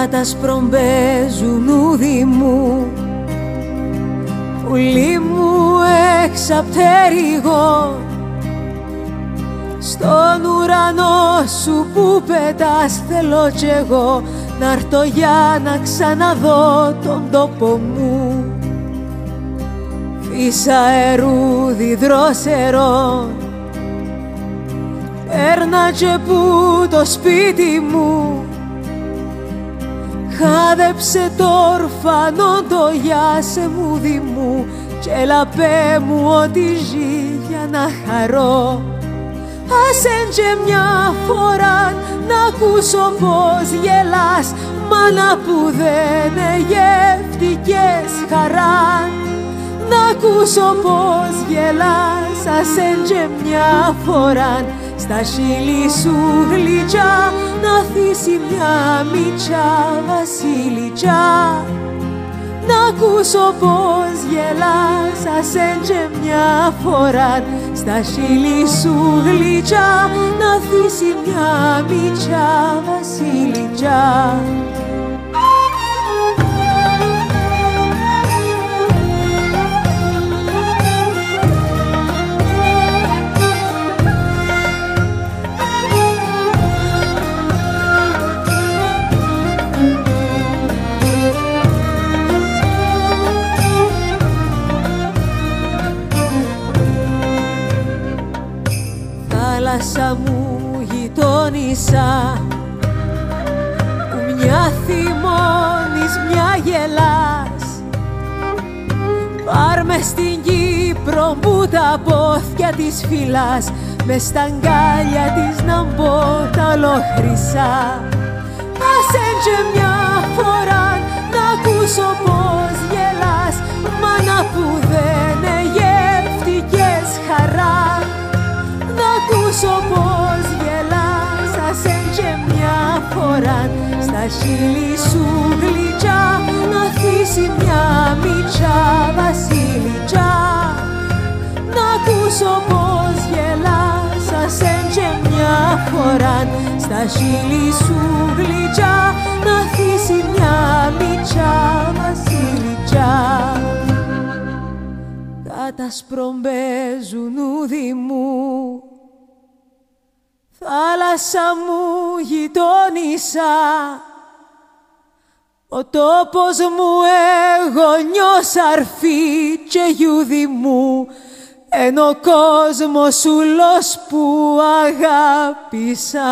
κατασπρομπέζουν ούδι μου. Ουλί μου εξαπτέρυγο Στον ουρανό σου που πετάς θέλω κι εγώ Να'ρθω για να ξαναδώ τον τόπο μου. Φύσα αερούδι δρόσερο. Έρνα και που το σπίτι μου Χάδεψε το ορφανό το γιάσε μου μου και λαπέ μου ό,τι ζει για να χαρώ. Άσε και μια φορά να ακούσω πως γελάς Μάνα που δεν γεύτηκες χαράς. Να ακούσω πως γελάς Άσε και μια φορά στα χείλη σου γλυκιά να θύσει μια μητσά βασιλιτζά να ακούσω πως γελάς ασέν και μια φορά στα χείλη σου γλυκιά να θύσει μια μητσά βασιλιτζά θάλασσα μου γειτόνισσα. Που μια θυμώνεις, μια γελάς. Πάρ' μες στην Κύπρο που τα πόθια της φυλάς. Μες στα αγκάλια της να μπω τα λοχρυσά Άσε και μια στα χείλη σου γλυκιά να θύσει μια μητσά βασιλιτζά Να ακούσω πως γελάς Ασέν και μια φορά στα χείλη σου γλυκιά να θύσει μια μητσά βασιλιτζά Κατασπρομπέζουν ούδι μου Θάλασσα μου γειτόνισσα ο τόπος μου εγωνιός αρφή και γιούδι μου εν ο κόσμος ούλος που αγάπησα.